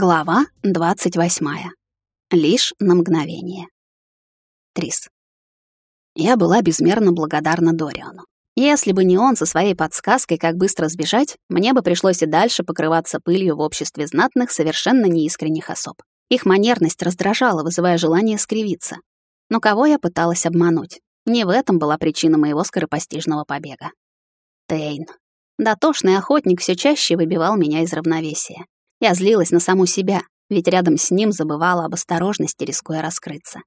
Глава 28. Лишь на мгновение. Трис. Я была безмерно благодарна Дориану. Если бы не он со своей подсказкой, как быстро сбежать, мне бы пришлось и дальше покрываться пылью в обществе знатных, совершенно неискренних особ. Их манерность раздражала, вызывая желание скривиться. Но кого я пыталась обмануть? Не в этом была причина моего скоропостижного побега. Тейн. Дотошный охотник все чаще выбивал меня из равновесия. Я злилась на саму себя, ведь рядом с ним забывала об осторожности, рискуя раскрыться.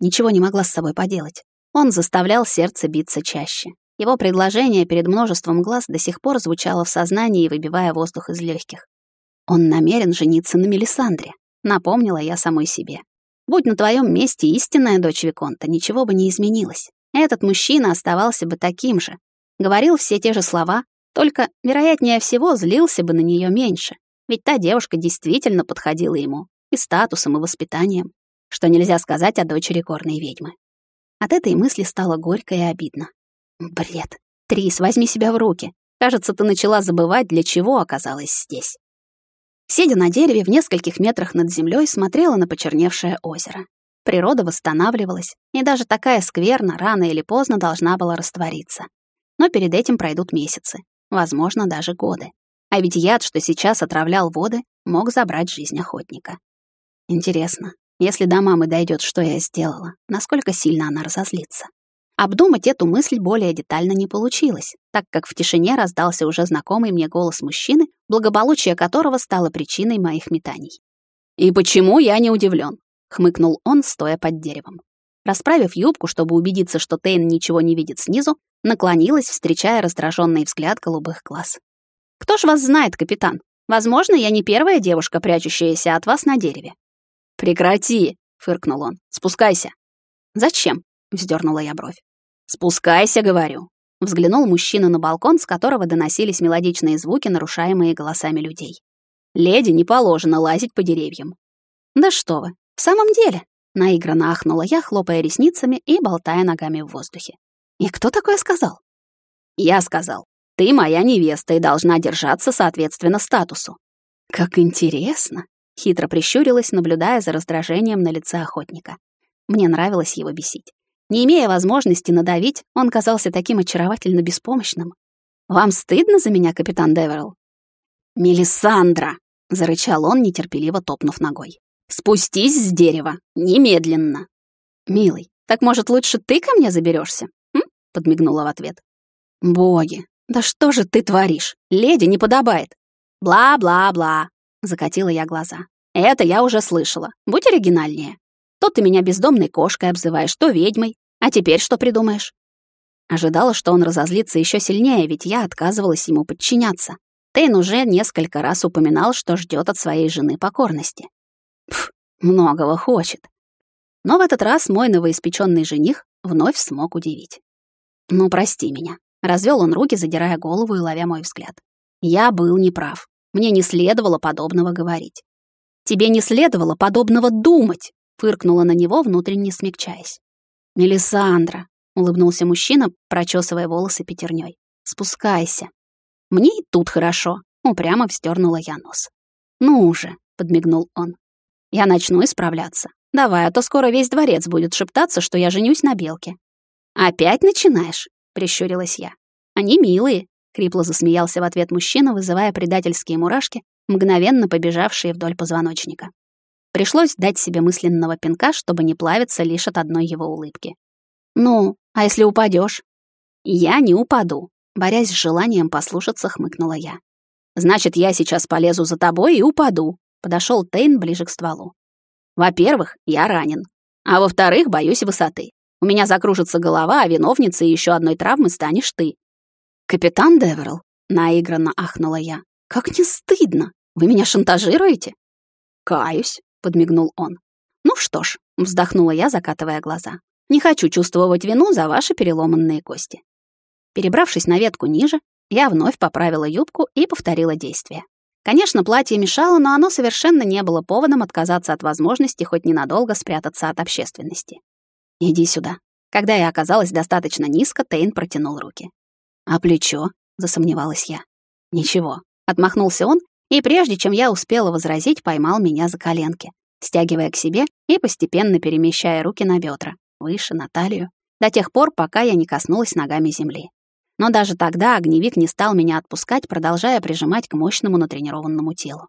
Ничего не могла с собой поделать. Он заставлял сердце биться чаще. Его предложение перед множеством глаз до сих пор звучало в сознании, выбивая воздух из легких. Он намерен жениться на Мелисандре, напомнила я самой себе. Будь на твоем месте истинная дочь Виконта, ничего бы не изменилось. Этот мужчина оставался бы таким же. Говорил все те же слова, только, вероятнее всего, злился бы на нее меньше. Ведь та девушка действительно подходила ему и статусом, и воспитанием, что нельзя сказать о дочери горной ведьмы. От этой мысли стало горько и обидно. Бред. Трис, возьми себя в руки. Кажется, ты начала забывать, для чего оказалась здесь. Сидя на дереве в нескольких метрах над землей, смотрела на почерневшее озеро. Природа восстанавливалась, и даже такая скверна рано или поздно должна была раствориться. Но перед этим пройдут месяцы, возможно, даже годы. А ведь яд, что сейчас отравлял воды, мог забрать жизнь охотника. Интересно, если до мамы дойдет, что я сделала, насколько сильно она разозлится. Обдумать эту мысль более детально не получилось, так как в тишине раздался уже знакомый мне голос мужчины, благополучие которого стало причиной моих метаний. «И почему я не удивлен? хмыкнул он, стоя под деревом. Расправив юбку, чтобы убедиться, что Тейн ничего не видит снизу, наклонилась, встречая раздраженный взгляд голубых глаз. Кто ж вас знает, капитан? Возможно, я не первая девушка, прячущаяся от вас на дереве. Прекрати, фыркнул он. Спускайся. Зачем? вздернула я бровь. Спускайся, говорю. Взглянул мужчина на балкон, с которого доносились мелодичные звуки, нарушаемые голосами людей. Леди не положено лазить по деревьям. Да что вы, в самом деле, наигранно ахнула я, хлопая ресницами и болтая ногами в воздухе. И кто такое сказал? Я сказал. Ты моя невеста и должна держаться соответственно статусу». «Как интересно!» — хитро прищурилась, наблюдая за раздражением на лице охотника. Мне нравилось его бесить. Не имея возможности надавить, он казался таким очаровательно беспомощным. «Вам стыдно за меня, капитан Деверл?» «Мелисандра!» — зарычал он, нетерпеливо топнув ногой. «Спустись с дерева! Немедленно!» «Милый, так, может, лучше ты ко мне заберешься? подмигнула в ответ. «Боги, «Да что же ты творишь? Леди не подобает!» «Бла-бла-бла!» — закатила я глаза. «Это я уже слышала. Будь оригинальнее. То ты меня бездомной кошкой обзываешь, то ведьмой. А теперь что придумаешь?» Ожидала, что он разозлится еще сильнее, ведь я отказывалась ему подчиняться. Тейн уже несколько раз упоминал, что ждет от своей жены покорности. Пф, многого хочет. Но в этот раз мой новоиспеченный жених вновь смог удивить. «Ну, прости меня. Развел он руки, задирая голову и ловя мой взгляд. Я был неправ. Мне не следовало подобного говорить. Тебе не следовало подобного думать, фыркнула на него, внутренне смягчаясь. Мелисандра, улыбнулся мужчина, прочесывая волосы пятерней. Спускайся. Мне и тут хорошо, упрямо вздернула я нос. Ну уже, подмигнул он. Я начну исправляться. Давай, а то скоро весь дворец будет шептаться, что я женюсь на белке. Опять начинаешь? Прищурилась я. Они милые, хрипло засмеялся в ответ мужчина, вызывая предательские мурашки, мгновенно побежавшие вдоль позвоночника. Пришлось дать себе мысленного пинка, чтобы не плавиться лишь от одной его улыбки. «Ну, а если упадешь? «Я не упаду», — борясь с желанием послушаться, хмыкнула я. «Значит, я сейчас полезу за тобой и упаду», — подошел Тейн ближе к стволу. «Во-первых, я ранен, а во-вторых, боюсь высоты. У меня закружится голова, а виновницей еще одной травмы станешь ты». «Капитан Деверл», — наигранно ахнула я, — «как не стыдно! Вы меня шантажируете?» «Каюсь», — подмигнул он. «Ну что ж», — вздохнула я, закатывая глаза, — «не хочу чувствовать вину за ваши переломанные кости». Перебравшись на ветку ниже, я вновь поправила юбку и повторила действие. Конечно, платье мешало, но оно совершенно не было поводом отказаться от возможности хоть ненадолго спрятаться от общественности. «Иди сюда». Когда я оказалась достаточно низко, Тейн протянул руки. «А плечо?» — засомневалась я. «Ничего». Отмахнулся он И прежде чем я успела возразить, поймал меня за коленки, стягивая к себе и постепенно перемещая руки на бедра, выше, на талию, до тех пор, пока я не коснулась ногами земли. Но даже тогда огневик не стал меня отпускать, продолжая прижимать к мощному натренированному телу.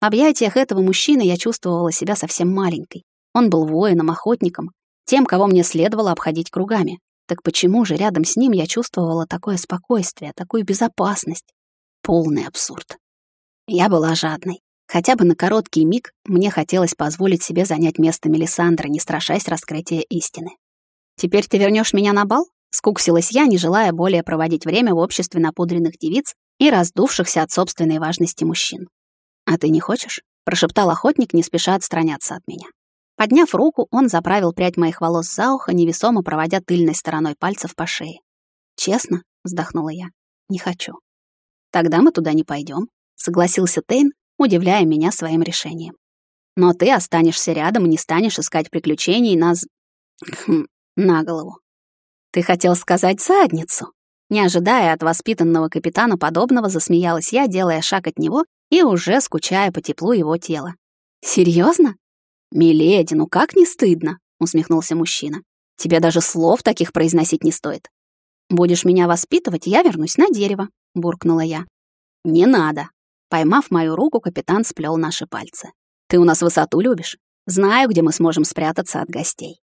В объятиях этого мужчины я чувствовала себя совсем маленькой. Он был воином, охотником, тем, кого мне следовало обходить кругами. Так почему же рядом с ним я чувствовала такое спокойствие, такую безопасность? Полный абсурд. Я была жадной. Хотя бы на короткий миг мне хотелось позволить себе занять место Мелисандры, не страшась раскрытия истины. «Теперь ты вернешь меня на бал?» Скуксилась я, не желая более проводить время в обществе напудренных девиц и раздувшихся от собственной важности мужчин. «А ты не хочешь?» — прошептал охотник, не спеша отстраняться от меня. Подняв руку, он заправил прядь моих волос за ухо, невесомо проводя тыльной стороной пальцев по шее. «Честно?» — вздохнула я. «Не хочу». «Тогда мы туда не пойдем, согласился Тейн, удивляя меня своим решением. «Но ты останешься рядом и не станешь искать приключений на... Хм, на голову. Ты хотел сказать задницу?» Не ожидая от воспитанного капитана подобного, засмеялась я, делая шаг от него и уже скучая по теплу его тела. «Серьезно? «Миледи, ну как не стыдно?» — усмехнулся мужчина. «Тебе даже слов таких произносить не стоит. Будешь меня воспитывать, я вернусь на дерево», — буркнула я. «Не надо». Поймав мою руку, капитан сплел наши пальцы. «Ты у нас высоту любишь? Знаю, где мы сможем спрятаться от гостей».